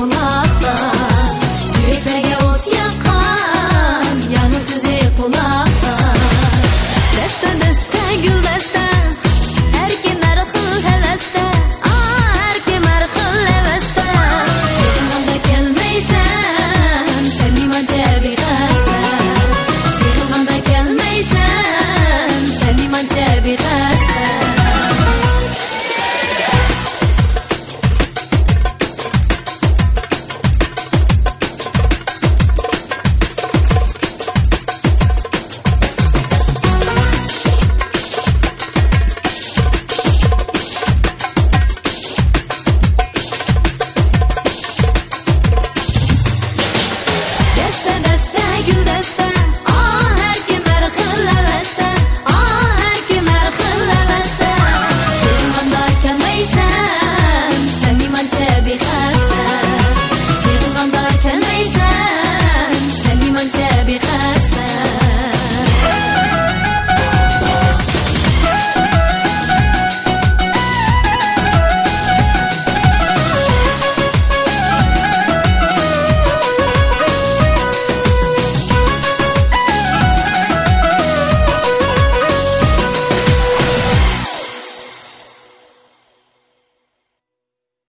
kapına